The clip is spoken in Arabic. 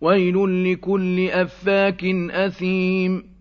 ويل لكل أفاك أثيم